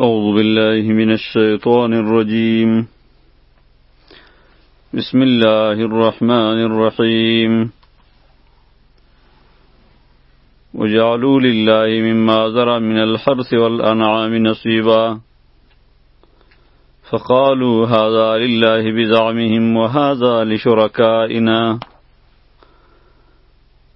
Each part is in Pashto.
أعوذ بالله من الشيطان الرجيم بسم الله الرحمن الرحيم وجعلوا لله مما ذرى من الحرث والأنعام نصيبا فقالوا هذا لله بزعمهم وهذا لشركائنا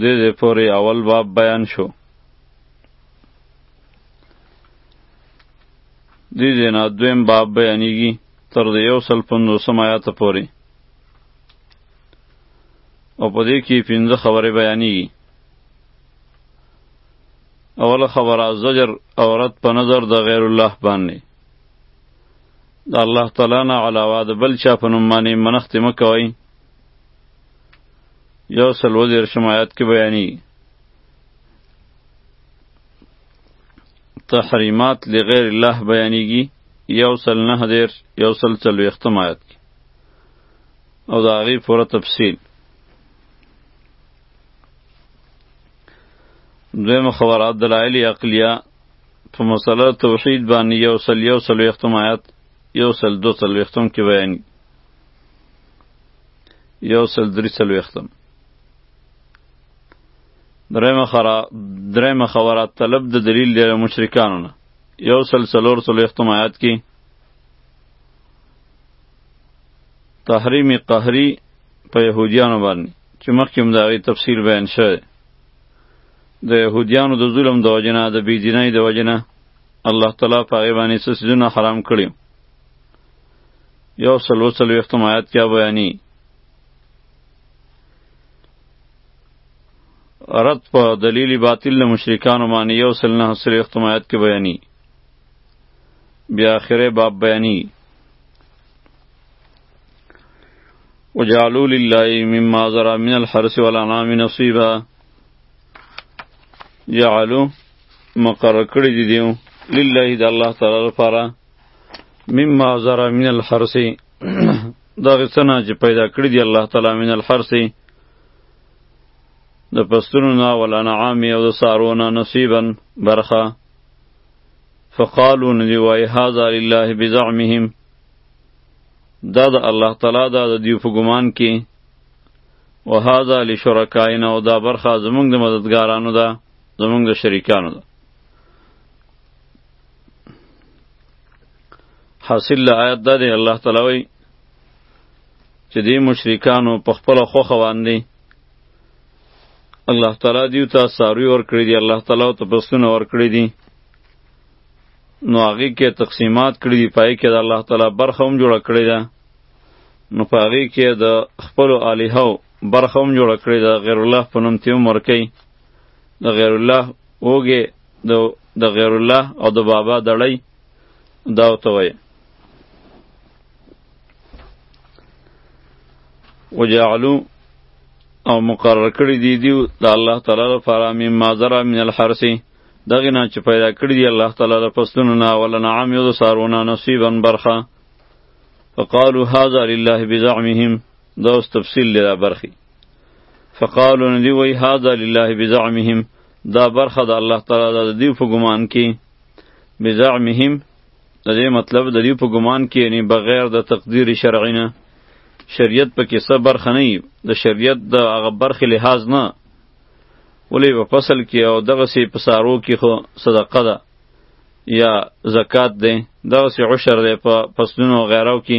دې دې پورې اول باب بیان شو دې دې نه دویم باب بیانېږي تر دې یو سل پنځوسم آیات پورې او په دې کې پنځه خبرې بیانېږي اوله خبره زجر عورت په نظر د غیر الله باندې د الله تعالی نه علاوه د بل چا په نوم باندې منښتې مه کوئ یو سل ودېرشم آیات کې بیانیږي تحریمات لغیر الله بیانیږي یو سل نه دېر یو سل څلوېښتم آیات کې او د هغې پوره تفصیل دویمه خبره دلایل عقلیه په مسله توحید باندې یو سل یو څلوېښتم آیات یو سل دوه څلوېښتم کې بیاني یو سل درې څلوېښتم درېمه خرا درېمه خبره طلب د دلیل دی مشرکانو نه یو سل څلور څلوېښتم آیات کې تحریم قهری په یهودیانو باندې چې مخکې هم د هغې تفصیل بیان شوی د يهوديانو د ظلم د وجنه د بی دینۍ د وجنه الله تعالی په هغې باندې څه څیزونه حرام کړي یو سل وڅلوېښتم آیات کې بیاني رد په دلیل باطل له مشرکانو باندې یو سل نهه څلوېښتم آیات کې بیاني بیا آخره باب بیاني وجعلوا لله مما زرع من الحرث والانعام نصيبا جعلو مقرر کړی دی دیو لله د الله تعالی لپاره مما زرا من الحرس دغه څنګه چې پیدا کړی دی الله تعالی من الحرس د پستونو نه ول انعام او د سارونه نصیبا برخه فقالو ندی وای هاذا لله بزعمهم دا د الله تعالی دا د دیو په ګمان کې وهذا لشرکائنا او دا برخه زمونږ د مددګارانو ده زمونږ د شریکانو ده حاصل له آیت دا دی الله تعالی وایي چې دې مشرکانو په خپله خوښه باندې الله تعالی دیو ته ساروی ورکړي دي الله تعالی ته بسونه ورکړي دي نو هغې کې تقسیمات کړي دي پای کې د الله تعالی برخه هم جوړه کړې ده نو په هغې کې د خپلو الهو برخه هم جوړه کړې د غیر الله په نوم تې هم ورکوي د غیر الله اوږې د د غیر الله او د بابا دړی دا ورته وایي وجعلو او مقرر کړی دی دیو د الله تعالی لپاره مم مازرا من الحرث دغه نه چې پیدا کړی دی الله تعالی د فصلونو نه ولنعام یو د سارونه نصیبا برخه فقالوا هذا لله بزعمهم دا اوس تفصیل دی دا برخې فقالوا ندی وی هذا لله بزعمهم دا برخه د الله تعالی د دی په ګمان کې بزعمهم د دې مطلب د دې په ګمان کې یعنی بغیر د تقدیر شرعی نه شریعت په کې څه برخه نه د شریعت د هغه برخې لحاظ نه ولې په فصل کې او دغه سي په سارو کې خو صدقه ده یا زکات دی دغه سی عشر دی په فصلونو غیرو کې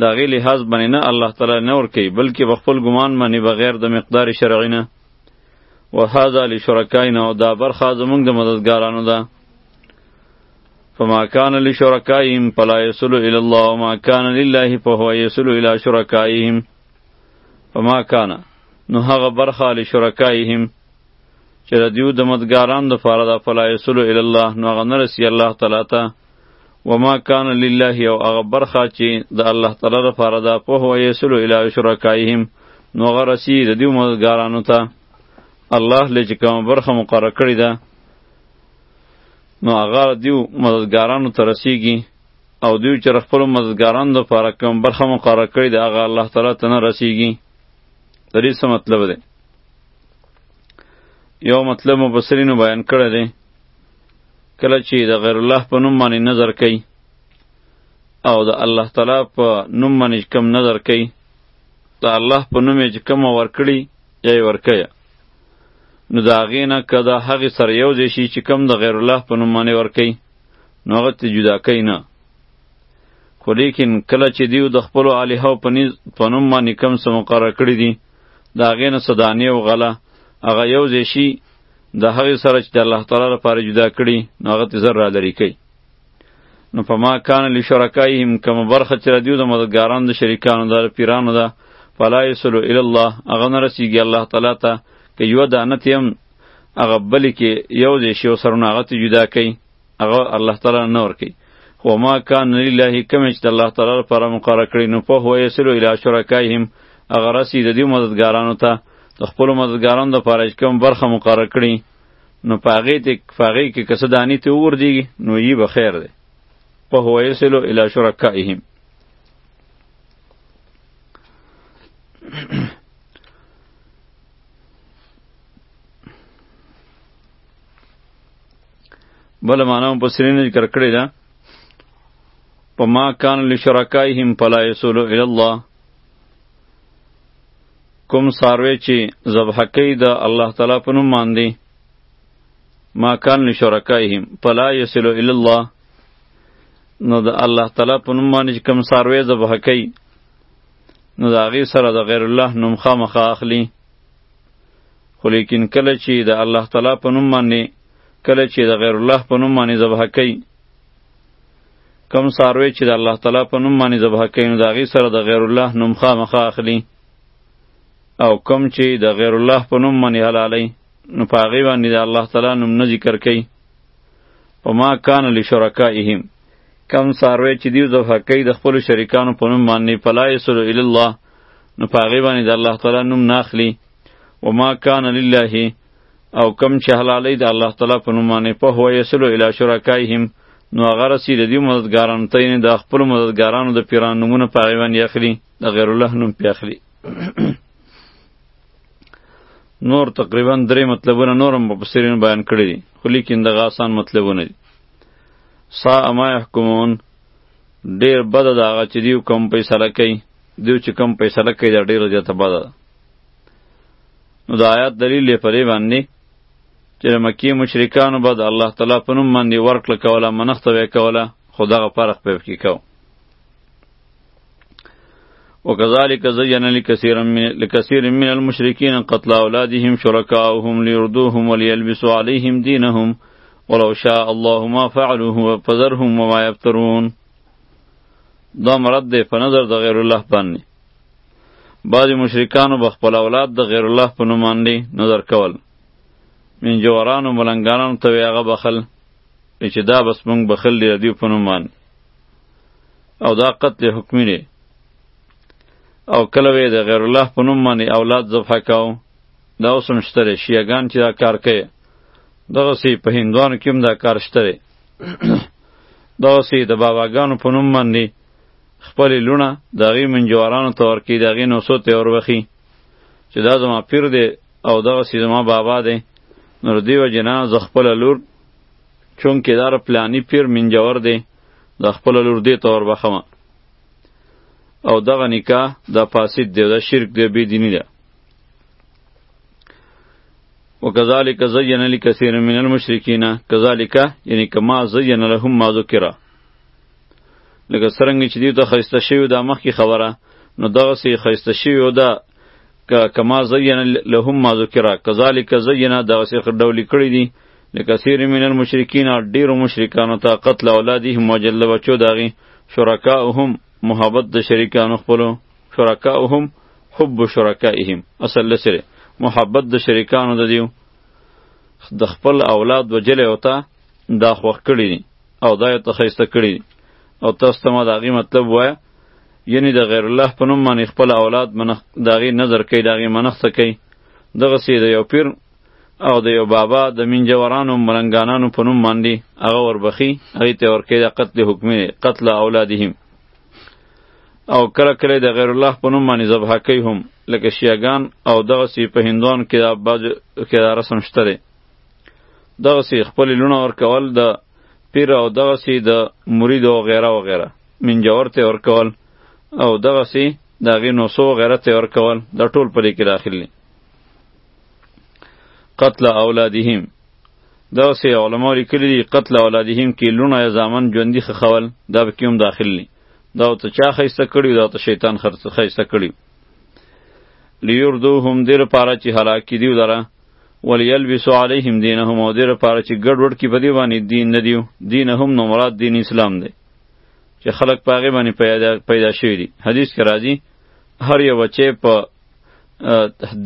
دا غی لحاظ باندې نه الله تعالی نه ور کوي بلکې په خپل ګمان باندې بغیر د مقدار شرعی نه وهذا لشرکاینا او دا برخه زمونږ د مددګارانو ده فما كان لشركائهم فلا يصل الى الله وما كان لله فهو يصل الى شركائهم فما كان نو هغه برخه لشرکائهم چې د دیو د مدګاران د فاره د فلا یسل ال الله نو هغه نه رسی الله تعالی ته وما کان لله او هغه برخه چې د الله تعالی د فاره د په هو یسل ال شرکایهم نو هغه رسی د دیو مدګارانو ته الله لږ کوم برخه مقرره کړی ده نو هغه دیو مددګارانو ته رسیږي او دیو چې خپل مددګارانو لپاره کوم برخه مقرره کړې ده هغه الله تعالی ته نه رسیږي د دې څه مطلب دی یو مطلب مبصرینو بیان کړی دی کله چې د غیر الله په نوم باندې نظر کوي او د الله تعالی په نوم باندې کم نظر کوي د الله په نوم یې چې کوم ورکړي یا یې ورکوي نو د هغې نه که د هغې سره یو ځای شي چې کوم د غیر الله په نوم باندې ورکوي نو هغه ته جدا کوي نه خو لیکن کله چې دیو د خپلو الهو په نوم باندې کم څه مقرر کړي دي د هغې نه څه دانې او غله هغه یو ځای شي د هغې سره چې د الله تعالی لپاره جدا کړي نو هغه ترې زر رالرې کوي نو په ما کان لشرکایهم کومه برخه چې ردیو د مددګارانو د شریکانو ده پیرانو ده فلا یصلو الی الله هغه نه رسیږي الله تعالی ته که یوه دانه تیم هغه بلې کې یو ځای شي او سرونه هغه ته جدا کوي هغه الله تعالی نه ورکي و ما کان لله کوم چې الله تعالی لپاره مقرر کړی نو په هو یسلو الی شرکایهم هغه رسی د دې مددګارانو ته د خپل مددګارانو د لپاره چې کوم برخه مقرر کړی نو پاغې ته پاغې کې کسه دانی ته ور دی نو یی به خیر دی په هو یسلو الی شرکایهم بل معنا هم پسې نه ذکر کړې ده په ما کان لشرکایهم فلا یسولو الی الله کوم ساروی چې ذبح کوي د الله تعالی په نوم باندې ما کان لشرکایهم فلا یسولو الی الله نو د الله تعالی په نوم باندې کوم ساروی ذبح کوي نو د هغې سره د غیر الله نوم خامخا اخلي خو لیکن کله چې د الله تعالی په نوم باندې کله چې د غیر الله په نوم باندې ذبح کوي کم ساروی چې د الله تعالی په نوم باندې ذبح کوي نو د هغې سره د غیر الله نوم خامخا اخلي او کم چې د غیر الله په نوم باندې حلالوي نو په هغې باندې د الله تعالی نوم نه ذکر کوي په ما کان لشرکائهم کم ساروی چې دیو ذبح کوي د خپلو شریکانو په نوم باندې فلا یصل الی الله نو په هغې باندې د الله تعالی نوم نه اخلي و ما کان لله او کم چې حلالې د الله تعالی په نوم باندې په هو یسلو الی شرکایهم نو هغه رسی د دې مددګارانو ته یې د خپل مددګارانو د پیران نمونه په غیوان یخلی د غیر الله نوم پیخلی نور تقریبا درې مطلبونه نورم په بصیرین بیان کړی دي خو لیکن د غاسان مطلبونه دي سا اما يحكمون ډیر بد دا هغه چې دیو کم فیصله کوي دیو چې کم فیصله کوي دا ډیر زیاته بد ده نو د آیات دلیل یې پرې باندې چې د مکې مشرکانو به د الله تعالی په نوم باندې ورکړه کوله منښته به یې کوله خو دغه فرق به یې پکې کو وكذلك زين لكثير من لكثير من المشركين قتل اولادهم شركاؤهم ليردوهم وليلبسوا عليهم دينهم ولو شاء الله ما فعلوه فذرهم وما يفترون دا مرد دی په نظر د غیر الله باندې بعضی مشرکانو به خپل اولاد د غیر الله په نوم باندې نظر کول من جوارانو ملنګانو ته وی هغه بخل چې دا بس مونږ بخل دی دیو په نوم باندې او دا قتل حکمی دی او کله وی د غیر الله په نوم باندې اولاد ذبح کاو دا اوس هم شته شیعګان چې دا کار کوي دغسې په هندوانو کې هم دا کار شته دغسې د باباګانو په نوم باندې خپل لونه د هغې منجوارانو ته ورکړي د هغې نوسو ته یې وروبخي چې دا زما پیر دی او دغسې زما بابا دی نو د دې وجې نه زه خپله لور چونکې دا د پلاني پیر منجور دی د خپله لور دې ته وربخم او دغه نکاح دا فاسد دی دا شرک دی بې دیني ده وکذالک زین لکثیر من المشرکین کذالک یعنی کما زین لهم ما ذکره لکه څرنګه چې دیو ته خسته شوی دا مخکې خبره نو دغه سي خسته شوی او دا کما زین لهم ما ذکر کذالک زینا دغه سي ډول کړی دي لکثیر من المشرکین ډیر مشرکانو ته قتل اولادهم وجل بچو داغي شرکاهم محبت د شریکانو خپلو شرکاهم حب شرکائهم اصل لسره محبت د شریکانو د دیو د خپل اولاد وجل او ته دا خوښ کړي دي او دا یې ته ښایسته کړي دي او تاسو ته ما د هغې مطلب ووایه یعنی د غیر الله په نوم باندې خپل اولاد منخ د هغې نظر کوي د هغې منښته کوي دغسې د یو پیر او د یو بابا د مینجورانو ملنګانانو په نوم باندې هغه وربخي هغې ته ورکوي د قتل حکمي قتل اولادهم او کله کله د غیر الله په نوم باندې ذبح کوي هم لکه شیعګان او دغسې په هندوان کې دا بعض کې دا رسم شته دی دغه سی خپل لونه ور کول د پیر او دغه سی د مرید او غیره او غیره من جوور ته ور کول او دغه سی دغه نو سو غیره ته ور کول د ټول پرې کې داخل دي قتل اولادهم دا سه علماء لیکلی دي قتل اولادهم کې لونه یا زامن ژوندۍ خخول دا به کوم داخل دي دا ته چا خیسته کړی دا ته شیطان خرڅ خیسته کړی لیوردوهم دیر پاره چې هلاکی دیو دره وليلبسوا عليهم دينهم او دې لپاره چې ګډ وډ کې په دې باندې دین نه دیو دینهم نو مراد دین اسلام دی چې خلک په هغې باندې پیدا, پیدا شوي دي حدیث کې راځي هر یو بچی په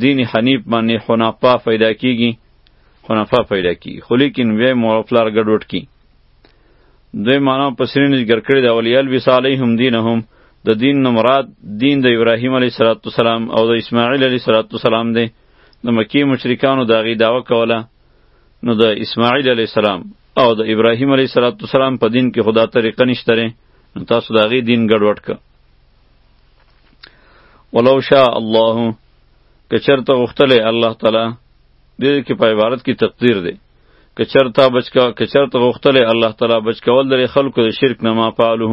دین حنیف باندې حنافه پیدا کیږي حنافه پیدا کیږي خو لیکن بیا یې مور او پلار ګډ وډ کړي دوی معنا په سرینو ذکر کړې ده وليلبس عليهم دینهم د دین نه مراد دین د ابراهیم علیه السلام او د اسماعیل علیه السلام دی د مکی مشرکانو د هغې دعوه کوله نو د اسماعیل علیه السلام او د ابراهیم علیه السلام په دین کې خدا طریقه نشته رې نو تاسو د هغې دین ګډوډ که ولو شاء الله که چېرته غوښتلی الله تعالی دې کې په عبارت کې تقدیر دی که چېرته بچ کا که چېرته غوښتلی الله تعالی بچ کول د خلکو د شرک نه ما پالو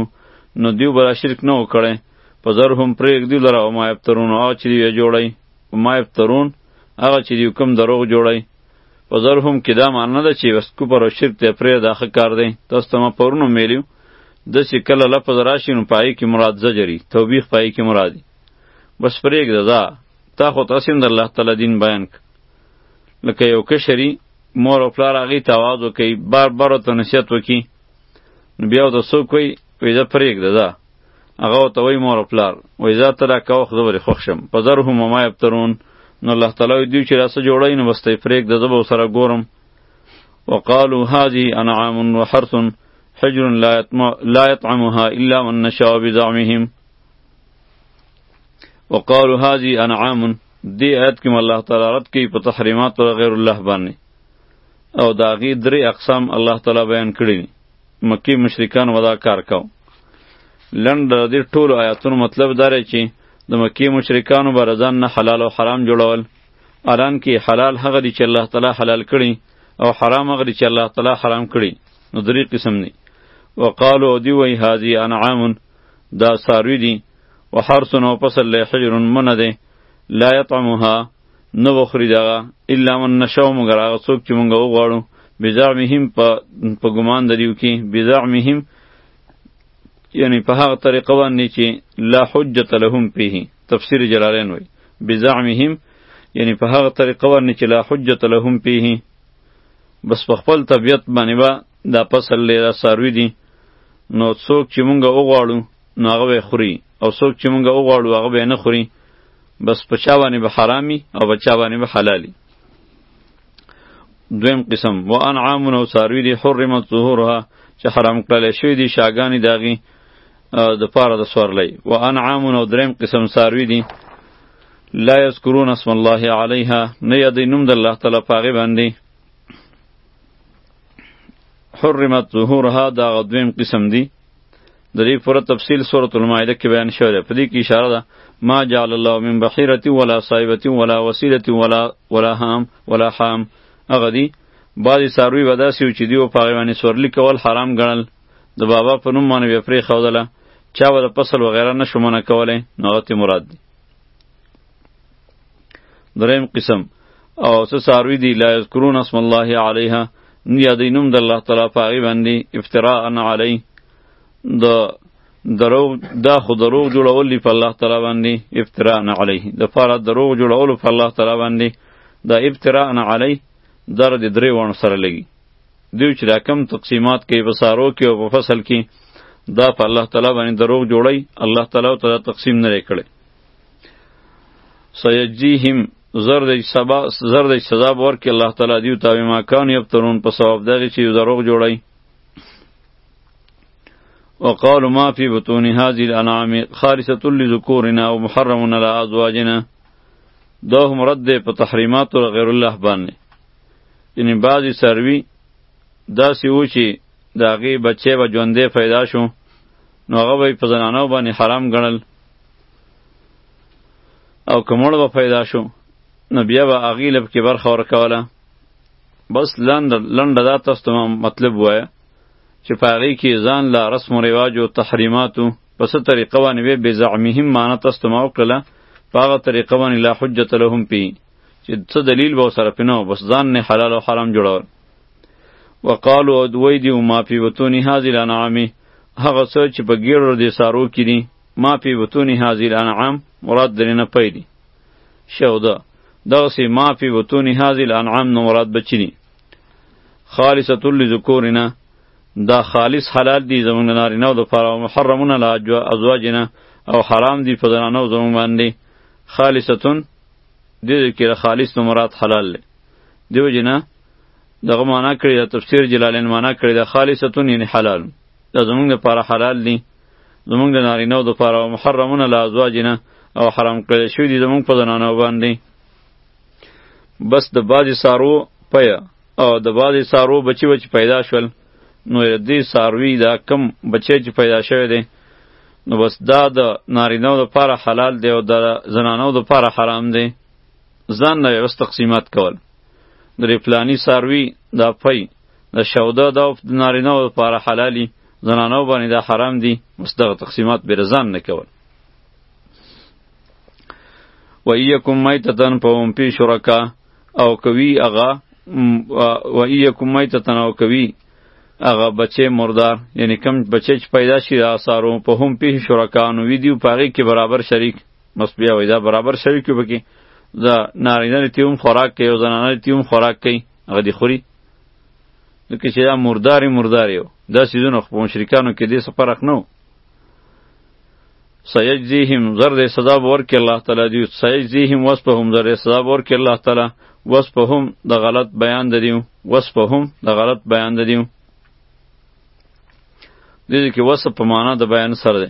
نو دیو به شرک نه وکړی په زر هم پرېږدي لره او ما یبترون او چې یې جوړی وما یفترون هغه چې دیو کوم دروغ جوړی په زرهم کې دا معنی ده چې بس کفر او شرک ته پرې دا ښه کار دی تاسو ته ما پرونو میلیو د چې کله لفظ راشي نو پای کې مراد زجری توبیخ پای کې مرادی بس پرېږده دا تا خو تاسو هم د الله تعالی دین بیان ک لکه یو کشری مور او پلار هغه تواز وکي بار بار ته نصیحت وکي نو بیا د سو کوي وې زه پرېږده دا هغه ورته وایي مور او پلار وایي ځه ته راکه وخت زه به دې خوښ شم په زر هم ما یبترون نو الله تعالی وایي دوی چې دا څه جوړوي نو بس ته یې پرېږده زه به ورسره ګورم وقالو هذه انعام وحرث حجر لا, يطمع لا يطعمها الا من نشاء بزعمهم وقالو هذه انعام دی آیت کې الله تعالی رد کوي په تحریمات غیر الله باندې او داغي درې اقسام الله تعالی بیان کړی مکی مشرکان ودا کار کاو لند دې ټول آیاتونو مطلب دار چې د مکی مشرکانو بر ځان نه حلال او حرام جوړول الان کې حلال هغه دي چې الله تعالی حلال کړي او حرام هغه دي چې الله تعالی حرام کړي نو درې قسم دي وقالو دی وی هذه انعام دا ساروی دي وحرس او فصل له حجر من ده لا يطعمها نه بخوري دغه الا من نشو مګر هغه څوک چې مونږ وغواړو بزعمهم په په ګمان دریو کې بزعمهم یعنی په هغه طریقه باندې چې لا حجت لهم فيه تفسیر جلالین وای بزعمهم یعنی په هغه طریقه باندې چې لا حجت لهم فيه بس په خپل طبیعت باندې با دا پسل له ساروی دي نو څوک چې مونږ وغواړو نو هغه به خوري او څوک چې مونږ وغواړو هغه به نه خوري بس په چا باندې به حرامي او په چا باندې به حلالي دویم قسم و انعام او څاروي دي حرمت ظهورها چې حرام کړل شوی دي شاګانی داغي د پاره د سورلې و انعام او دریم قسم څاروي دي لا یذکرون اسم الله علیها نه یادې نوم د الله تعالی پاغي باندې حرمت ظهورها دا غدویم قسم دی د دې پوره تفصیل سورۃ المائده کې بیان شوی دی په دې کې اشاره ده ما جعل الله من بحیرة ولا صائبة ولا وسیلة ولا ولا حام ولا حام هغه دي بعضې څاروي به داسې وو چې دوی به په هغې باندې سورلي کول حرام ګڼل د بابا په نوم باندې به یې پرېښودله چا به د فصل وغیره نه شو منع کولی نو هغه ترې مراد دی دریم قسم او څه څاروي دي لا یذکرون اسم الله علیها نه یادوي نوم د الله تعالی په هغې باندې افتراء علیه د دروغ دا خو دروغ جوړول دي په الله تعالی باندې افتراء علیه د پاره دروغ جوړول په الله تعالی باندې دا افتراء علیه در دې درې وړ سره لګي دوی چې دا کم تقسیمات کوي په سارو کې او په فصل کې دا په الله تعالی باندې دروغ جوړي الله تعالی ته دا تقسیم نه کړي سیجیهم زر دې سبا زر دې سزا ورکړي الله تعالی دیو ته ما کان یبترون په ثواب دغه چې دروغ جوړي وقال ما في بطون هذه الانعام خالصه لذكورنا ومحرم على ازواجنا دا هم رد په تحریمات او غیر الله باندې یعنی بعضی سروي دا سی و چې دا غي بچي و ژوندې پیدا شو نو هغه به په زنانو باندې حرام ګڼل او کومړ به پیدا شو نو بیا به هغې له پکې برخه ورکوله بس لند لند دا تاسو مطلب وای چې پاغي کې ځان لا رسم و رواج او تحریماتو په ست طریقه باندې به بزعمهم معنی تاسو ما وکړه پاغه طریقه باندې لا حجت لهم پی چې څه دلیل به سره پینو بس ځان نه حلال او حرام جوړول وقالو او دوی دی ما پی وتونی هاذی الانعام هغه څه چې په ګیړو دي سارو کې دي ما پی وتونی هاذی الانعام مراد درنه پیدي شو ده دغسی ما فی بطون هذه الانعام نه مراد بچی دی خالصۃ لذکورنا دا خالص حلال دی زمونږ نارینه او د پاره او محرمون لا ازواجنا او حرام دی په زنانه او زمونږ باندې خالصۃ دې کې خالص نو مراد حلال دی دیو جنا دغه معنا کړی دا تفسیر جلالین معنا کړی دا خالصۃ یعنی حلال دا زمونږ لپاره حلال دی زمونږ د نارینه او د پاره او محرمونه لا ازواجنا او حرام کړی شوی دی زمونږ په زنانه باندې بس د بازي سارو پیا او د بازي سارو بچی بچی پیدا شول نو دې ساروی دا کم بچی چې پیدا شوی دی نو بس دا د نارینه او د پاره حلال دی او د زنانه او د پاره حرام دی ځان نه وس تقسیمات کول د پلانی ساروی دا پی د شوده دا د نارینه او د پاره حلالي زنانو باندې دا حرام دي اوس دغه تقسیمات به رضان نه کول و ایکم میتتن پوم پی شرکا او کوي اغا و ایکم میتتن او کوي اغا بچه مردار یعنی کم بچه چې پیدا شي دا سارو په هم پی شرکا نو ویدیو پاغي کې برابر شریک مس بیا وای دا برابر شریک وبکی دا نارینه تیوم خوراک کوي او زنانه تیوم خوراک کوي هغه دی خوري ځکه چې دا مردارې مردارې یو دا سیزونه خو په مشرکانو کې دې څه فرق نه و سیجزیهم زر دې سزا به ورکړي الله تعالی دوی سیجزیهم وصفهم زر دې سزا به ورکړي الله تعالی وصفهم د غلط بیان د دیو وصفهم د غلط بیان د دیو دې کې وصف په معنا د بیان سره دی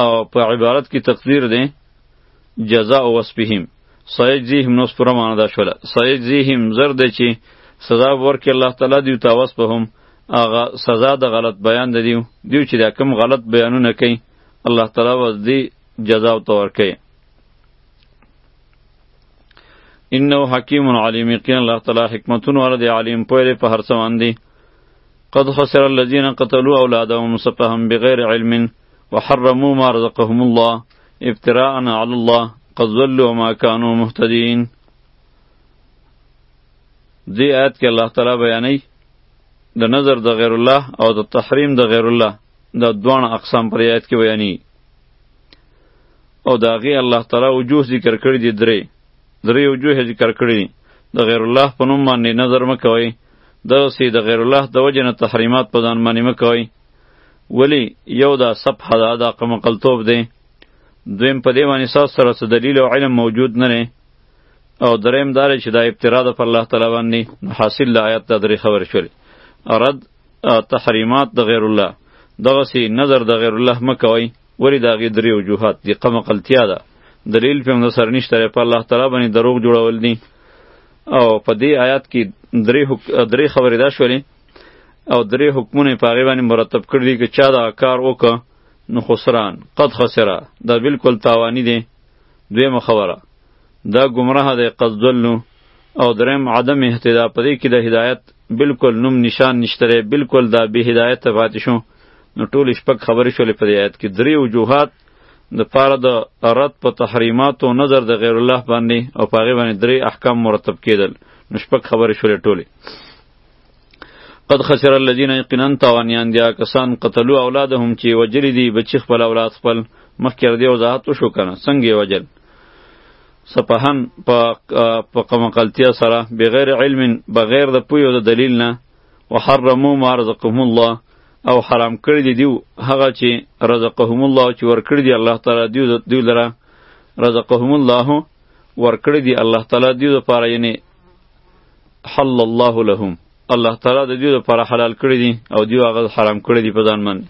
او په عبارت کې تقدیر دی جزاء وصفهم سيجزيهم نو سپوره معنا دا شوله سيجزيهم زر دی چې سزا ورکړي الله تعالی دیو ته وصفهم هغه سزا د غلط بیان د دیو دیو چې دا کم غلط بیانونه کوي الله تعالی وز دی جزا او تور کوي انه حکیم علیم یقین الله تعالی حکمتون ور دی علیم پوهه په هر څه باندې قد خسر الذين قتلوا اولادهم سفهم بغیر علم وحرموا ما رزقهم الله افتراء علی الله قد ضلوا ما كانوا مهتدين دی آیت کې الله تعالی بیانوي د نظر د غیر الله او د تحریم د غیر الله دا دوان اقسام پر آیت کې بیاني او دا غي الله تعالی وجوه ذکر کړی دي درې درې وجوه ذکر کړی دي د غیر الله په نوم باندې نظر مکوئ د سي د غیر الله د وجه نه تحریمات په ځان باندې مکوئ ولی یو دا صفحه دا دا قمقلتوب دی دویم په دې باندې ساس سره څه دلیل او علم موجود نه نه او دریم دار چې دا ابترا ده پر الله تعالی باندې حاصل د آیات د درې خبر شول رد تحریمات د غیر الله دغه سی نظر د غیر الله مکوي ولی دا غي درې وجوهات دي قمقلتیا ده دلیل په موږ سره نشته په الله تعالی باندې دروغ جوړول دي او په دې آیات کې درې درې خبرې دا شولې او درې حکمونه په هغه باندې مرتب کړی دی چې چا دا کار وکړ نو خسران قد خسره دا بالکل تاوانی دی دویمه خبره دا گمراه دی قد ظلم او دریم عدم اهتدا په دې کې د هدایت بالکل نوم نشان نشتره بالکل دا به هدایت ته پاتې شو نو ټول شپږ خبرې شولې په دې آیت کې درې وجوهات د پاره د رد په تحریمات او نظر د غیر الله باندې او پاغه باندې درې احکام مرتب کېدل نو شپږ خبرې شولې ټولې قد خسر الذين يقينا توانيان دي کسان قتلوا اولادهم چې وجلی دي بچی خپل اولاد خپل مخکې ردی وضاحت شو کنه څنګه وجل سپهن په په قمقلتیا سره بغیر علم بغیر د پوی او د دلیل نه وحرموا ما رزقهم الله او حرام کړی دی دیو هغه چې رزقهم الله چې ور کړی دی الله تعالی دیو دیو لره رزقهم الله ور کړی دی الله تعالی دیو لپاره یعنی حل الله لهم الله تعالی د دې لپاره حلال کړی دي او دیو هغه حرام کړی دي په ځان باندې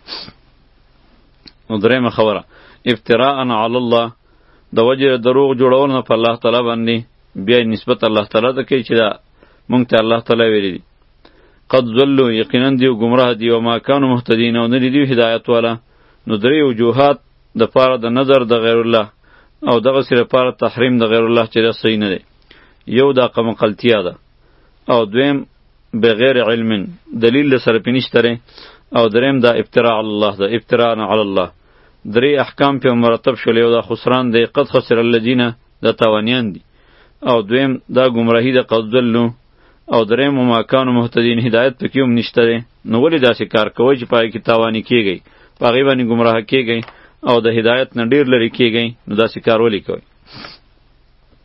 نو درېمه خبره افتراء علی الله د وجه دروغ جوړول نه په الله تعالی باندې بیا نسبت الله تعالی ته کوي چې دا مونږ ته الله تعالی ویلي دي قد ذلو یقینا دیو گمراه دی او ما کانو مهتدین او نه دیو هدایت والا نو درې وجوهات د پاره د نظر د غیر الله او دغه سره پاره تحریم د غیر الله چې دا صحیح نه دی یو دا قمقلتیا ده او دویم بغیر علم دلیل له سره پینشتره او دریم دا افتراء علی الله ده افتراء علی الله درې احکام په مرتب شول یو دا خسران دی قد خسر الذین دا تاوانیان دي او دویم دا گمراهی ده قد ضلوا او دریم ما کانوا مهتدین هدایت پکې هم نشته دی نو ولې داسې کار کوئ چې پای کې تاوانی کیږئ په هغې باندې ګمراه کیږئ او د هدایت نه ډیر لرې کیږئ نو داسې کار ولې کوئ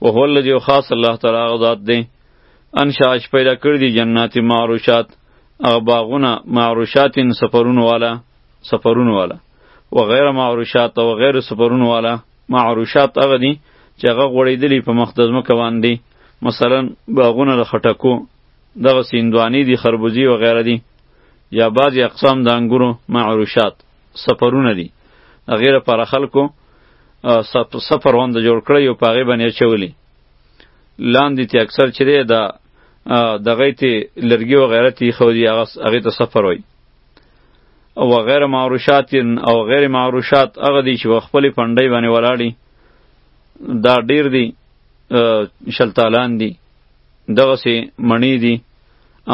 او هو الذی خاص الله تعالی هغه ذات دی انشا چې پیدا کړی دی جنات معروشات هغه باغونه معروشات سفرونو والا سفرونو والا و غیر معروشات او غیر سفرونو والا معروشات هغه دي چې هغه غوړېدلی په مخ د ځمکه باندې مثلا باغونه د خټکو دغه سیندوانی دي خربوزي و غیره دي یا بعضې اقسام د انګورو معروشات سفرونه دي هغې لپاره خلکو سفر هم د جوړ کړی او په هغې باندې اچولي لاندې تی اکثر چې دی د دغه تی لرګي و غیره تی خو دی هغه ته سفر وای او غیر معروشات او غیر معروشات هغه دی چې خپل پندای باندې ولاړی دا ډیر دی شلتالان دی دغه سي مڼی دی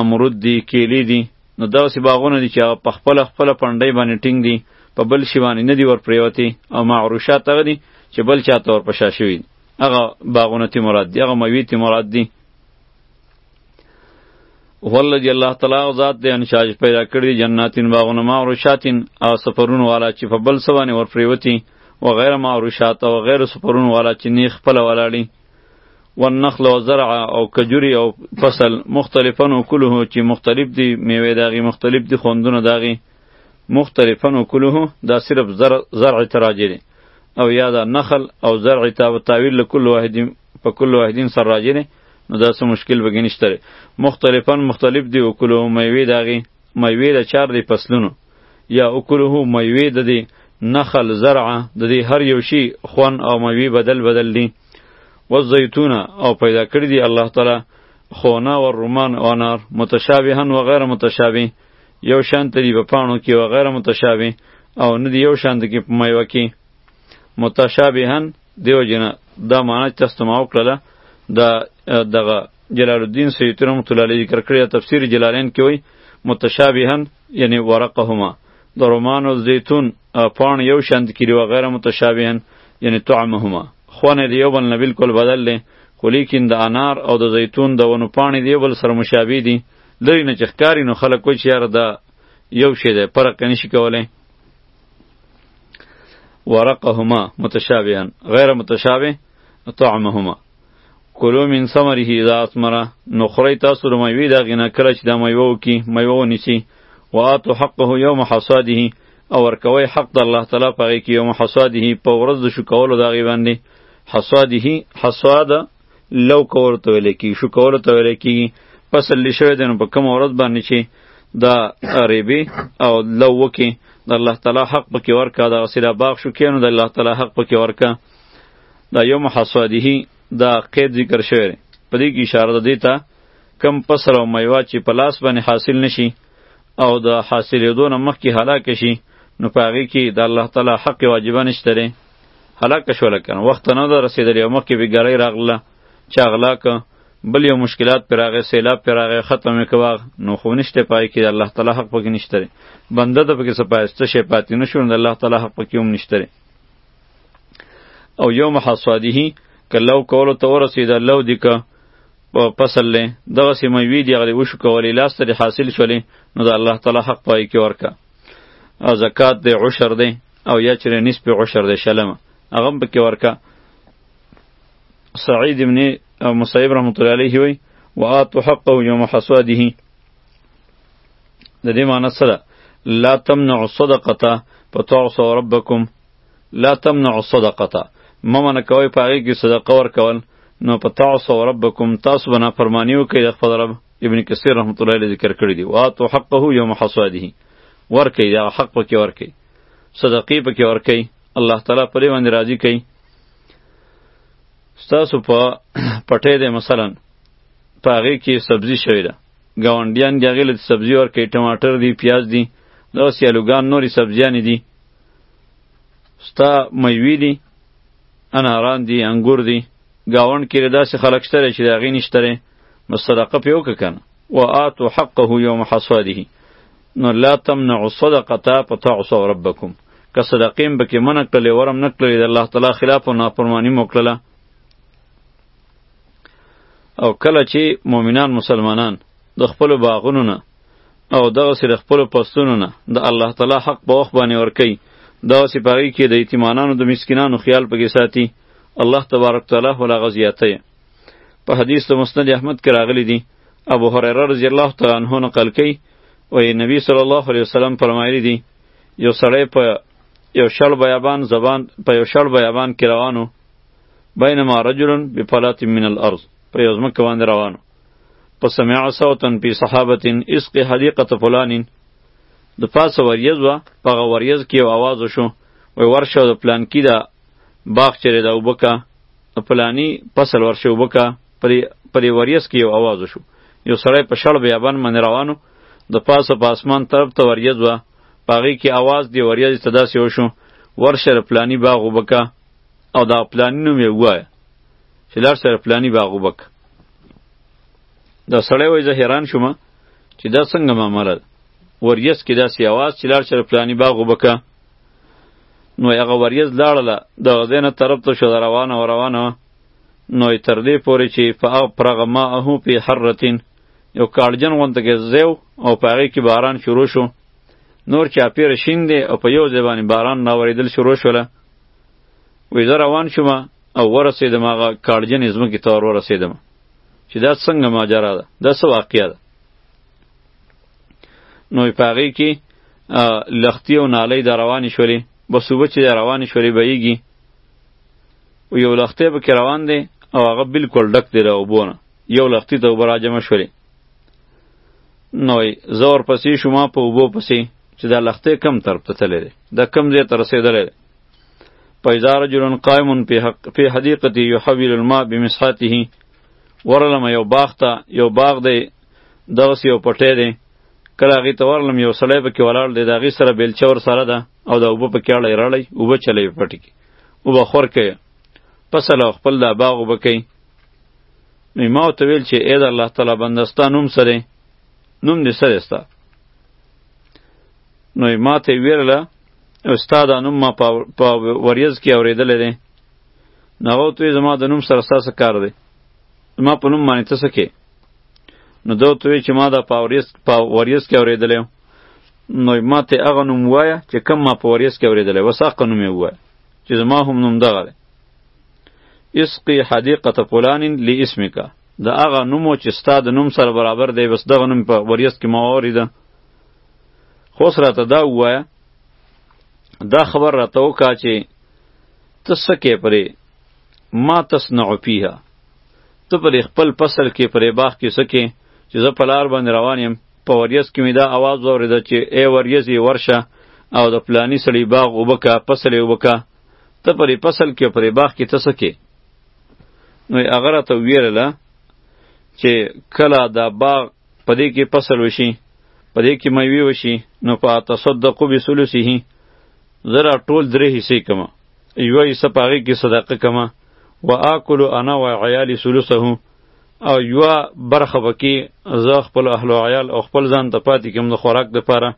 امرود دی کیلی دی نو دغسې باغونه دي چې هغه په خپله خپله پنډۍ باندې ټینګ دي په بل شي باندې نه دي ورپرېوتې او معروشات هغه دي چې بل چا ته ورپشا شوي دي هغه باغونه ترې مراد دي هغه میوې ترې مراد دي والله دی الله تعالی او ذات دی انشاج پیدا کړی جناتین باغونه معروشاتین او سفرون والا چې په بل سوانه ورپریوتی و غیر معروشات او غیر سفرون والا چې نه خپل ولاړی والنخل او زرع او کجوري او فصل مختلفا او کله چې مختلف دي میوه داغي مختلف دي خوندونه داغي مختلفا او کله دا صرف زرع زرع تراجه دي او یا دا نخل او زرع تا تاویل لكل واحد په کل واحدین سر راجه دي نو دا څه مشکل بګی نشته مختلفا مختلف دي او کله میوه داغي میوې د چار دی فصلونو یا اکله میوې د دې نخل زرعه د دې هر یو شی خوان او میوې بدل بدل دي و زیتونه او پیدا کړی دی الله تعالی خونا و رومان او انار متشابهن و غیر متشابه یو شان تری په پانو کې و غیر متشابه او نه دی یو شان د کې په میوه کې متشابهن دیو جنا دا معنی چې تاسو ما وکړه دا دغه جلال الدین سیوطی رحمت الله علیه ذکر کړی تفسیر جلالین کې وای متشابها یعنی ورقهما د رومان او زیتون پان یو شند کړي و غیر متشابها یعنی طعمهما خونه دی یو بل نه بالکل بدل دی خو لیکن د انار او د زیتون د ونو پانی دی بل سره مشابه دي لري نه چې ښکاری نو خلک کوی چې یار دا یو شی دی فرق نشي کولای ورقهما متشابهان غیر متشابه طعمهما کلو من ثمره اذا اثمره نو خورئ تاسو له میوې د هغې نه کله چې دا میوه وکړي میوه ونیسي وآتو حقه یوم حصاده او ورکوئ حق د الله تعالی په هغې کې یوم حصاده په ورځ د شکولو د هغې باندې حصاده حصاد لو کول ته ویل کی شو کول ته ویل کی پس لشوی دنو په کوم ورځ باندې چې دا ریبی او لو وکي د الله تعالی حق پکې ورکا دا سیلا باغ شو کینو د الله تعالی حق پکې ورکا دا یوم حصاده دا قید ذکر شوی په دې کې اشاره ده دیتا کم پسر او میوه چې په لاس باندې حاصل نشي او د حاصلېدو نه مخکې هلاک شي نو په هغې کې د الله تعالی حق واجبه نشته دی هلاک شوله که نه وخت نه ده رسېدلی او مخکې بېګارۍ راغله چا غلا که بل یو مشکلات پرې راغی سیلاب پرې راغی ختم یې که واغ نو خو نشته پای کې د الله تعالی حق پکې نشته دی بنده ته پکې څه پای څه شی پاتې نه شو نو د الله تعالی حق پکې هم نشته دی او یوم حصاده که لو کولو ته ورسېده لو دي که په پسل له دغه سیمه وی دی غلی وشو کولی لاس ته حاصل شولې نو د الله تعالی حق پای کې ورکا او زکات د عشر دی او یا چیرې نسب عشر دی شلمه هغه په کې ورکا سعید ابن مصیب رحمت الله علیه وی وآت حقه یوم حصاده د دې معنی سره لا تمنع صدقته فتعصوا ربکم لا تمنعوا الصدقه مه منع کوئ په هغې کې صدقه ورکول نو په تعصوا ربکم تاسو به نافرماني وکړئ د خپل رب ابن کثیر رحمت الله علیه ذکر کړی دی واتو حقه یوم حصاده ورکي دا حق پکې ورکي صدقې پکې ورکي الله تعالی پرې باندې راضي کوي ستاسو په پټې ده مثلا پاغې کې سبزی شوی ده ګاونډیان دی هغې له سبزی ورکي ټماټر دی پیاز دی داسې الوګان نورې سبزیانې دي ستا میوې دي اناران دي انګور دي گاوند کې داسې خلک شته چې د هغې نشته دی نو صدقه پې وکړه که نه و آتو حقه یوم حصاده نو لا تمنع صدقته په تعصو ربکم که صدقې هم پکې منع کړلې ورم نه کړلې د الله تعالی خلاف او نافرماني مو کړله او کله چې مؤمنان مسلمانان د خپلو باغونو نه او دغه سره خپل پستونو نه د الله تعالی حق په وخت باندې ورکي دا سی پاغي کې د یتیمانانو د مسکینانو خیال پکې ساتي الله تبارک تعالی ولا غزیاته په حدیث د مسند احمد کې راغلی دی ابو هريره رضی الله تعالی عنہ نقل کوي او نبی صلی الله علیه وسلم فرمایلی دی یو سړی په یو شل بیابان زبان په یو شل بیابان کې روانو بینما رجل بفلات من الارض په یو ځمکه باندې روانو په سمع صوتن پی صحابتین اسق حدیقت فلانین د پاسه وریځ وه په هغه وریځ کې یو اواز وشو وی ورشه د پلانکي ده باغ چیرې ده اوبه که د پلاني فصل ورشه اوبه که په دې وریځ کې یو اواز وشو یو سړی په شړ بیابان باندې روانو د پاسه په اسمان طرف ته وریځ وه په هغې کې اواز دې وریځې ته داسې وشو ورشه د پلاني باغ اوبه که او دا پلاني نوم یې ووایه چې لاړ سره پلاني باغ اوبه که دا سړی وای زه حیران شوم چې دا څنګه معامله ده وریس کې داسې اواز چې لاړ شر پلاني باغ وبکه نو هغه وریس لاړله د غزینه طرف ته شو روانه و روانه نو تر دې پورې چې په پرغه ما اهو په حرتین یو کارجن غونته کې زیو او په هغه کې باران شروع شو نور چاپیر شین دی او په یو ځای باندې باران راوریدل شروع شوله وې زه روان شوم او ورسېدم هغه کاړجنې ځمکې ته ور ورسېدم چې دا څنګه ماجرا ده دا څه واقعه ده نو په هغې کې لختی او نالۍ د روانې شولې به صوبه چې د روانې شولې بهیږي او یو لختی پکې روان دی او هغه بلکل ډک دی له اوبو نه یو لختی ته اوبه راجمع شولې نو زه ورپسې شوم په اوبو پسې چې دا لختی کم طرف ته تللی دی دا کم ځای ته رسېدلی دی پیدا رجل قائم په حق په حدیقته یحول الماء بمسحته ورلم یو باغ ته یو باغ دی دغه یو پټی دی کله هغې ته ورلم یو سړی پکې ولاړ دی د هغې سره بیلچه ور سره ده او د اوبه پکې اړی راړی اوبه چلی په پټي کې اوبه خور کوي پسل او خپل دا باغ اوبه کوي نو ما ورته ویل چې ای د الله تعالی بنده ستا نوم څه دی نوم دې څه دی ستا نو ما ته یې ویله ستا دا نوم ما په وریځ کې اورېدلی دی نو هغه ورته زما د نوم سره ستا څه کار دی زما په نوم باندې ته څه کوې نو ده ورته وویل چې ما دا په وریځ په وریځ کې اورېدلی نو ما ته هغه نوم ووایه چې کوم ما په وریځ کې اورېدلی اوس هغه نوم یې ووایه چې زما هم نوم دغه دی اسقي حدیقه فلان لاسمک د هغه نوم چې ستا د نوم سره برابر دی بس دغه نوم په وریځ کې ما واورېده خو سره ته دا وایا دا خبر راته وکا چې ته سکه پرې ما تصنع فيها ته پر خپل فصل کې پر باغ کې سکه چې زه پلار باندې روان یم په وریس کې مې دا आवाज اوریده چې ای وریزي ورشه او د پلانی سړی باغ وبکا فصل وبکا ته پر فصل کې پر باغ کې ته سکه نو هغه راته ویرله چې کله دا باغ په دې کې فصل وشي په دې کې میوې وشي نو په تصدقو به ثلثه زرا ټول درې حصې کما یو حصہ پاغي کې صدقه کما واکل انا و عیالی ثلثه او یو برخه بکی زه خپل اهل او عیال او خپل ځان ته پاتې کوم د خوراک د پاره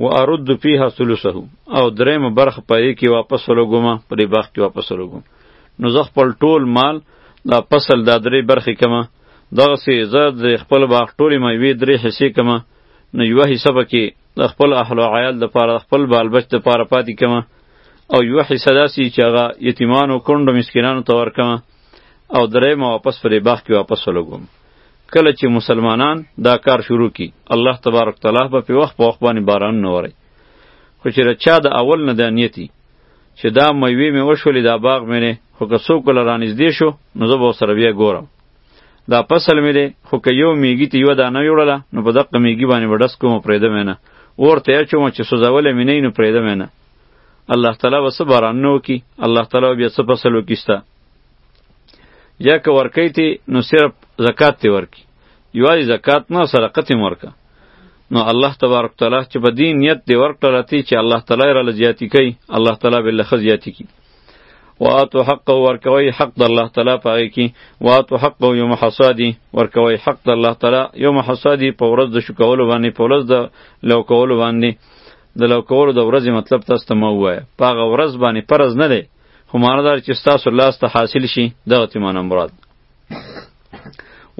و ارد فیها ثلثه او دریم برخه پای کې واپس ولګوم پرې باغ کې واپس ولګوم نو زه خپل ټول مال دا فصل دا درې برخې کما دغسې زه د خپل باغ ټولې میوې درې حصې کوم نو یوه حصه پکې د خپل اهل او عیال دپاره د خپل بالبچ دپاره پاتې کوم او یوه حصه داسې چې هغه یتیمانو کونډو مسکینانو ته ورکوم او درېیمه واپس په دې باغ کې واپس ولګوم کله چې مسلمانان دا کار شروع کی الله تبارک تعالی به په وخت په وخت باندې باران نه وری خو چې چا د اول نه د نیتی چې دا میوې مې وشولې دا باغ مې دی خو که څوک له رانږدې شو نو زه به ورسره بیا ګورم دا فصل مې دی خو که یو میږي ته یوه دانه ویوړله نو په دقه میږي باندې به ډس کوم پرېږدم یې نه اور ته یې اچوم چې سوځولی مې نه نو پرېږدم یې نه الله تعالی به څه باران نه وکړي الله تعالی به بیا څه فصل وکړي ستا یا که ورکوي تی نو صرف زکات تی ورکړي یوازې زکات نه صدقه تیم ورکړه نو الله تبارک تعالی چې په دې نیت دی ورکړل تی چې الله تعالی را لزیاتی کوي الله تعالی به لخ زیاتی کوي واتو حق ورکوي حق د الله تعالی پاره کی واتو حق یوم حصادی ورکوي حق د الله تعالی یوم حصادی په ورځ د شکول باندې په ورځ د لو کول باندې د لو کول د ورځې مطلب تاسو ته مو وایي پاغه ورځ باندې پرز نه دی خو ماندار چې تاسو لاس ته حاصل شي دغه تیمانه مراد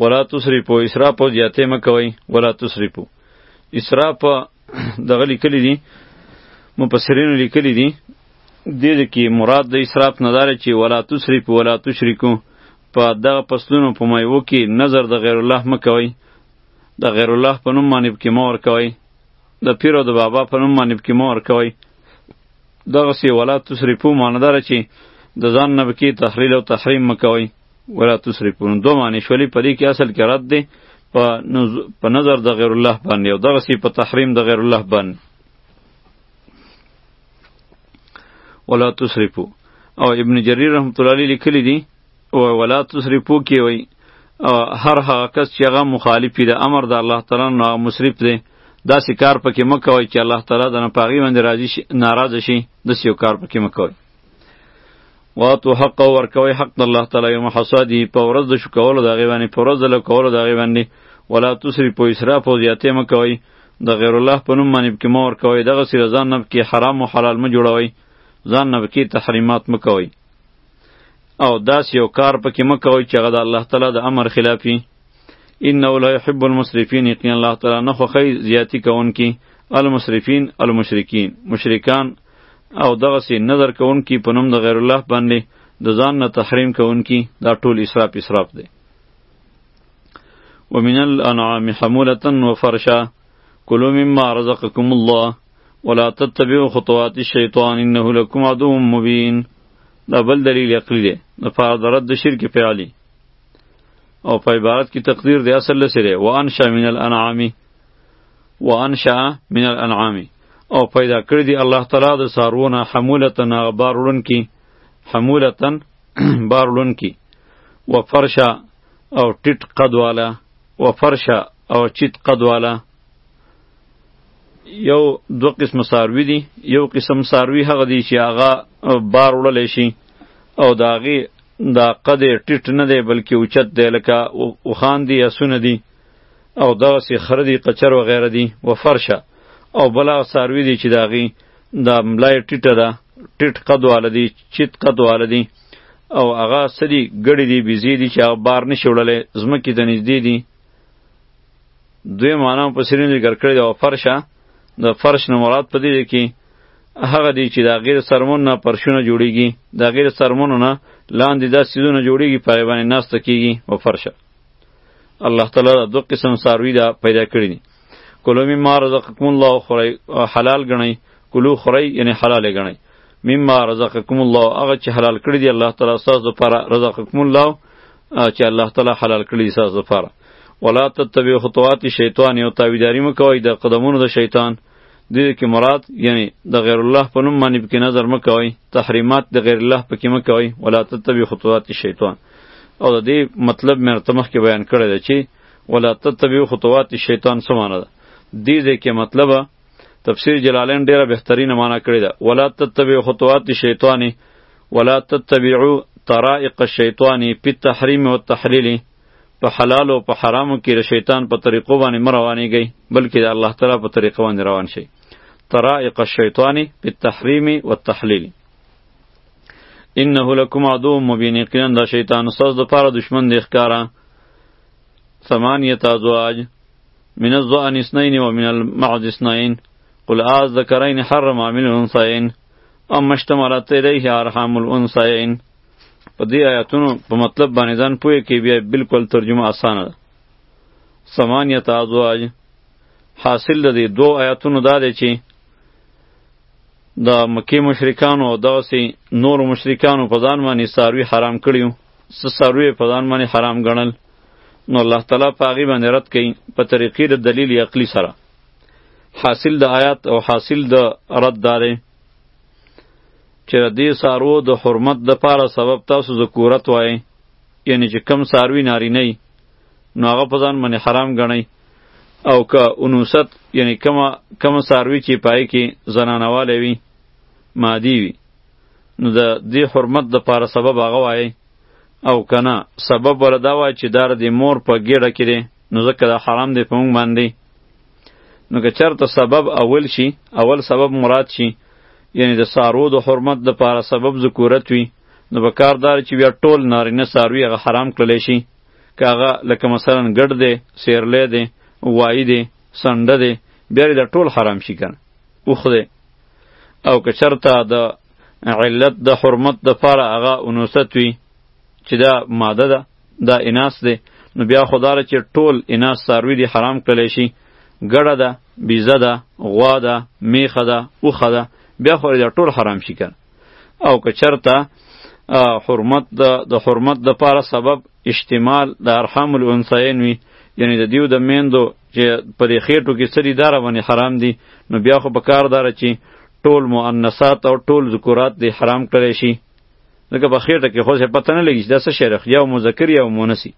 ولا تسرفو اسراف او زیاتې مکوي ولا تسرفو اسراف دغه لیکلي دي مفسرینو لیکلي دي دې کې مراد د اسراف نه داره چې ولا تسرفو ولا تشرکو په دغه پسلونو په مایو کې نظر د غیر الله مکوي د غیر الله په نوم باندې کې مور کوي د پیر او د بابا په نوم باندې کې مور کوي دغه سی ولا تسرفو معنی دار چې د ځان نه بکی تحلیل او تحریم مکوي ولا تسرفو نو دوه معنی شولې په دې کې اصل کې رد دی په نظر د غیر الله باندې او دغه سی په تحریم د غیر الله باندې ولا تسرفو او ابن جریر رحمت الله علیه لیکلی دی او ولا تصرفو کې وي او هر هغه کس چې هغه مخالف دی امر د الله تعالی نه مصرف دی دا سی کار پکې مکوي چې الله تعالی د نه پاغي باندې راضي شي ناراض شي د سیو کار پکې مکوي واتو حق او ورکوي حق د الله تعالی یوم حصادی په ورځ د شو کولو د غیبانی په ورځ د کولو د غیبانی ولا تسری په اسراف او زیاتې مکوي د غیر الله په نوم باندې کې مور کوي دغه سر ځان نه کې حرام او حلال م جوړوي ځان نه کې تحریمات مکوي او داس یو کار پکې مکوئ چې هغه د الله تعالی د امر خلاف وي انه لا يحب المسرفين یقینا الله تعالی نه خوښي زیاتی کوونکي المسرفین المشرکین مشرکان او دغه سي نظر کوونکي په نوم د غیر الله باندې د ځان نه تحریم کوونکي دا ټول اسراف اسراف دی ومن الانعام حمولة وفرشا كلوا مما رزقكم الله ولا تتبعوا خطوات الشيطان انه لكم عدو مبين دا بل دلیل عقلی دی د پاره د رد شرک فعلی او په عبارت کې تقدیر دی اصل له سره وانشا من الانعام وانشا من الانعام او پیدا کړی دی الله تعالی د سارونه حمولتن بار وړون کی حمولتن بار وړون کی و فرشا او ټیټ قد والا و فرشا او چیت قد والا یو دو قسم ساروی دي یو قسم ساروی هغه دي چې هغه بار وړلی شي او د هغې دا قد ټیټ نه دی بلکې اوچت دی لکه اوښان دي اسونه دي او دغسې خره دي قچر وغیره دي و فرشه او بل هغه ساروی دي چې د هغې دا ملای ټیټه ده ټیټ قد واله دي چیت قد واله دي او هغه سدي ګړي دي بيزي دي چې هغه بار نشي وړلای ځمکې ته نږدې دي دوی معنا په سرین ذکر کړی دا فرشه د فرش نه مراد په دې کې هغه دی چې دا غیر سرمون نه پرشونه جوړیږي دا غیر سرمون نه لاندې دا سیزونه جوړیږي په باندې ناست کیږي او فرشه الله تعالی دا دو قسم ساروی دا پیدا کړی دي کلو مما رزقکم الله خوري حلال غنی کلو خوري یعنی حلال غنی مما رزقکم الله هغه چې حلال کړی دی الله تعالی تاسو لپاره رزقکم الله چې الله تعالی حلال کړی تاسو لپاره ولا تتبعوا خطوات شیطان یو تابعداري مکوئ د قدمونو د شیطان دې کې مراد یعنی د غیر الله په نوم باندې پکې نظر مکوئ تحریمات د غیر الله پکې مکوئ ولا تتبعوا خطوات شیطان او د دې مطلب مې ارتمخ کې بیان کړی دی چې ولا تتبعوا خطوات شیطان څه معنی ده دې دې کې مطلب تفسیر جلالین ډیره بهترینه معنا کړې ده ولا تتبعوا خطوات الشیطان ولا تتبعوا طرائق الشیطان په تحریم او تحلیل په حلال او په حرامو کې د شیطان په طریقو باندې مروانیږي بلکې د الله تعالی په طریقو باندې روان شي طرائق الشیطان په تحریم او تحلیل انه لکم عدو مبین یقینا دا شیطان استاد د پاره دشمن دی ښکارا ثمانیه ازواج من الضأن اثنين ومن المعز اثنين قل آز ذکرین حرم عامل انثیین ام اشتملت الیه ارحام الانثیین په دې آیاتونو په مطلب باندې ځان پوهې کې بیا بالکل ترجمه اسانه ده ثمانیت ازواج حاصل د دې دو آیاتونو دا دی چې د مکې مشرکانو او داسې نور مشرکانو په ځان باندې ساروي حرام کړیو څه څاروي یې په ځان باندې حرام ګڼل نو الله تعالی په هغې باندې رد کوي په طریقې د دلیل عقلي سره حاصل د آیات او حاصل د رد دا دی چې د دې څاروو د حرمت دپاره سبب تاسو ذکورت وایئ یعنی چې کم څاروي نارینه وي نو هغه په ځان باندې حرام ګڼئ او که انوست یعنی کمه کمه څاروي چې پای کې زنانوالی وي مادي وي نو د دې حرمت د پاره سبب هغه وای او کنه سبب ولا دا وای چې دار د مور په ګډه کې دی نو ځکه دا حرام دی په مونږ باندې نو که چرته سبب اول شي اول سبب مراد شي یعنی د سارو د حرمت د پاره سبب ذکورت وي نو به کاردار چې بیا ټول نارینه ساروی هغه حرام کړلی شي که هغه لکه مثلا ګډ دی سیرلی دی وای دی سنډه دی بیا د ټول حرام شي کنه وخره او که چرته د علت د حرمت د پاره هغه انوثت وي چې دا ماده ده دا اناث دی نو بیا خداره چې ټول اناث ساروی دی حرام کړی شي ګړه ده بیزه ده غوا ده میخه ده اوخه ده بیا خو دا ټول حرام شي کړ او که چرته حرمت د د حرمت د پاره سبب اجتمال د ارحام الانثیین وي یعنی د دیو د میندو چې په دې خېټو کې سری دار باندې حرام دي نو بیا خو په کار دار چې ټول مؤنثات او ټول ذکورات دې حرام کړی شي لکه په خېټه کې خو څه پته نه لګي چې دا څه شرخ یا مذکر یا مؤنثي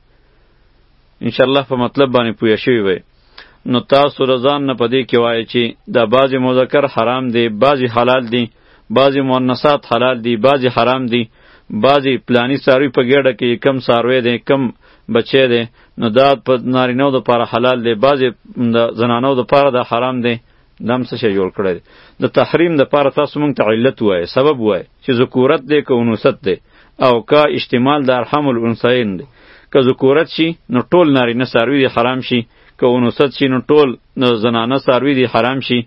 ان شاء الله په مطلب باندې پوه شوی وي نو تاسو رضان نه پدې کې وایي چې دا بعضی مذکر حرام دی بعضی حلال دی بعضی مؤنثات حلال دي بعضی حرام دي بعضی پلانی ساروی په ګډه کې کم ساروی دی کم بچی دی نو دا په نارینو د پاره حلال دی بعضی د زنانو د پاره دا حرام دی دم څه شی جوړ کړی د تحریم د پاره تاسو مونږ ته علت وای سبب وای چې ذکورت دی که انوثت دی او کا اشتمال د ارحم الانثیین دی که ذکورت شي نو ټول نارینه ساروی دی حرام شي که انوثت شي نو ټول نو زنانه ساروی دي حرام شي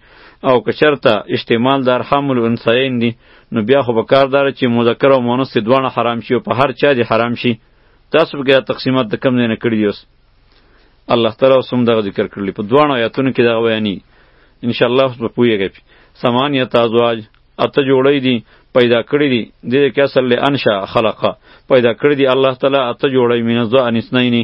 او که چرته استعمال د ارحام الانثیین دي نو بیا خو به کار داره چې مذکر او مؤنث دواړه حرام شي او په هر چا دي حرام شي تاسو به تقسیمات د کم نه کړی اوس الله تعالی اوس هم دغه ذکر کړلی په دواړو آیاتونو کې دغه بیانې ان شاء الله اوس به پوهیږئ سمانیه تازواج اته جوړی دي پیدا کړی دي د دې کې اصل له انشا خلقه پیدا کړی دي الله تعالی اته جوړی مینځه انسنینی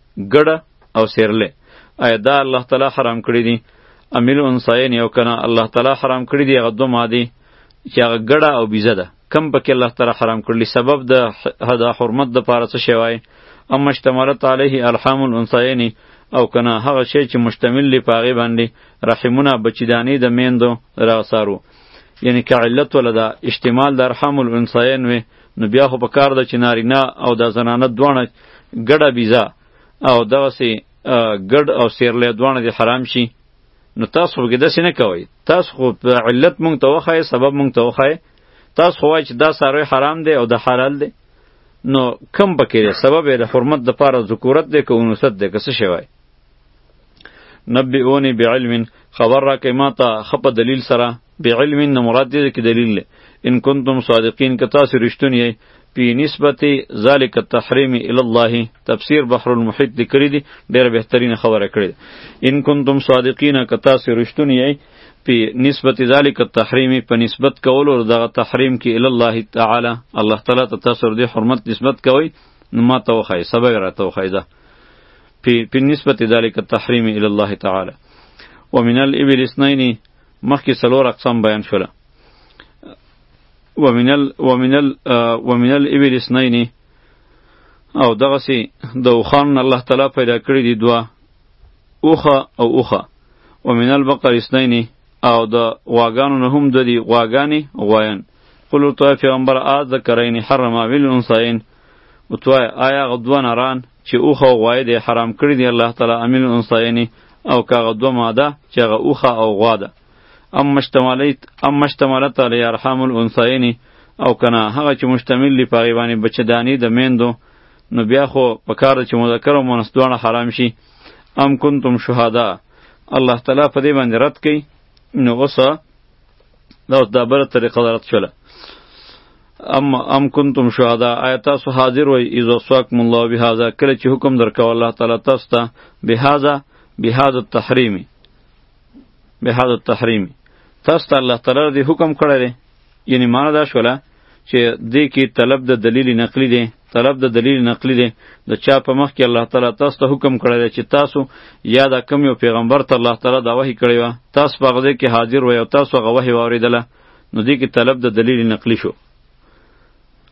ګړه او سیرله آیا دا الله تعالی حرام کړی دي امیل انساین یو کنه الله تعالی حرام کړی دی هغه دوه مادي چې هغه ګړه او بیزه ده کم پکې الله تعالی حرام کړلی سبب د هدا حرمت د پاره څه شی وای اما اشتمالت علیه الحام الانسین او کنه هغه شی چې مشتمل دی پاغه باندې رحمونه بچیدانی د میندو راغسارو یعنی که علت ولدا اشتمال د ارحام الانسین وی نو بیا خو په کار ده چې نارینه او دا زنانه دواړه ګډه بیزه او دغسې ګډ او سیرلی دواړه دې حرام شي نو تاسو خو کې داسې نه کوئ تاسو خو علت مونږ ته وښایې سبب مونږ ته وښایې تاسو خو وایئ چې دا څاروی حرام دی او دا حلال دی نو کم پکې دی سبب یې د حرمت دپاره ذکورت دی که انوثت دی که څه شی وایي نبئونی بعلم خبر را کې ما ته خپ دلیل سره بعلم نه مراد دې کې دلیل لې ان کنتم صادقین که تاسو رښتون یې پی نسبت ذالک التحریم الی الله تفسیر بحر المحیط لیکلی دی ډیر بهترین خبره کړې ان کنتم صادقین که تاسو رښتون یې پی نسبت ذالک التحریم په نسبت کولو دغه تحریم کې الی الله تعالی الله تعالی ته تاسو دې حرمت نسبت کوي نو ما ته وخی سبا را ته وخی پی پی نسبت ذالک التحریم الی الله تعالی ومن الابل اثنین مخکې څلور اقسام بیان شول ومن ال ومن ال ومن الابل اثنین او دغه سي د وخان الله تعالی پیدا کړی دی دوا اوخه او اوخه ومن البقر اثنین او د غواګانو نه هم د دی غواګانی غوایان قل تو پیغمبر از ذکرین حرم ویل انسین او تو آیا غدوان ران چې اوښ او غوایې دې حرام کړي دي الله تعالی امین الانثیین او که هغه دوه ماده چې هغه اوښه او غوا ده ام مشتملت ام مشتملت علی ارحام الانثیین او کنه هغه چې مشتمل دی په غیبانی بچدانی د میندو نو بیا خو په کار چې مذکر او مؤنث دواړه حرام شي ام کنتم شهدا الله تعالی په دې باندې رد کړي نو اوسه دا اوس دا بره طریقه رد شوله ام ام کنتم شهدا آیات تاسو حاضر وای اذ وصاکم الله بهذا کله چې حکم درکو الله تعالی تاسو ته بهذا بهذا التحریم بهذا التحریم تاسو ته الله تعالی دې حکم کړی دی یعنی معنا دا شوله چې دې کې طلب د دلیل نقلی دی طلب د دلیل نقلی دی د چا په مخ کې الله تعالی تاسو ته حکم کړی دی چې تاسو یا د کم یو پیغمبر ته الله تعالی دا وحی کړی و تاسو په غزه کې حاضر و او تاسو غوښه واوریدله نو دې کې طلب د دلیل نقلی شو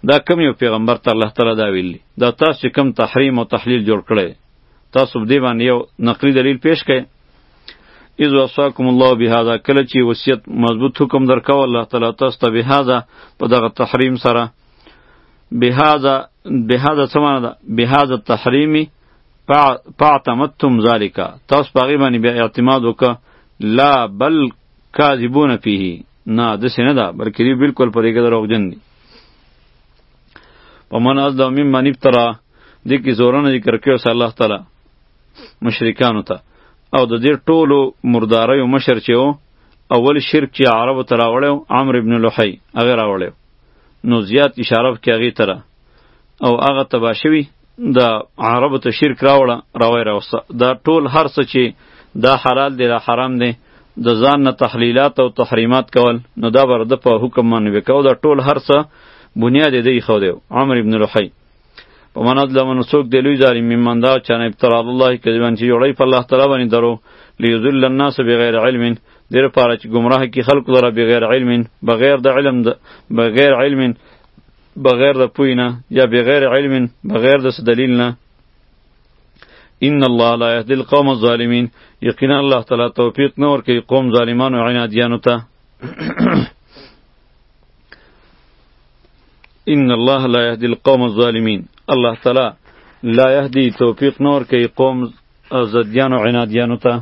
دا کم یو پیغمبر ته الله تعالی دا ویلی دا تاسو چې کم تحریم او تحلیل جوړ کړی تاسو دې باندې یو نقلی دلیل پیش کړئ اذ وصاکم الله بهذا کله چې وصیت مضبوط حکم درکاو الله تعالی تاسو ته بهذا په دغه تحریم سره بهذا بهذا سمانه ده بهذا تحریم فاعتمدتم ذالک تاسو په غیبه باندې اعتماد وکړه لا بل کاذبون فيه نه دسې نه ده بلکې دوی بالکل په دې کې دروغجن دي په من از لومیم من ابترا دې کې زورونه ذکر کړو صلی الله تعالی مشرکانو ته او د دې ټولو مرداریو مشر چې و اول شرک چې عربو ته راوړی و عمرو ابن لحی هغه راوړی نو زیات اشاره کې هغې ته او هغه تباه شوي د عربو ته شرک راوړه راوی راوسته دا ټول هر څه چې دا حلال دی دا حرام دی د ځان نه تحلیلات او تحریمات کول نو دا بر د په حکم باندې وکاو دا ټول هر څه بنیاد دی خو دی عمر ابن لحی په معنا د لمن څوک دی لوی ظالم ممن دا چانه ابتر الله کذبان چې جوړی په الله تعالی باندې درو لیذل الناس بغیر علم دیر پاره چې گمراه کی خلق لره بغیر علم بغیر د علم بغیر علم بغیر د پوی نه یا بغیر علم بغیر د دلیل نه ان الله لا يهدي القوم الظالمين یقینا الله تعالی توفیق نه ورکوي قوم ظالمانو عنادیانو ته ان الله لا يهدي القوم الظالمين الله تعالی لا يهدي توفیق نه ورکوي قوم زدیانو عنادیانو ته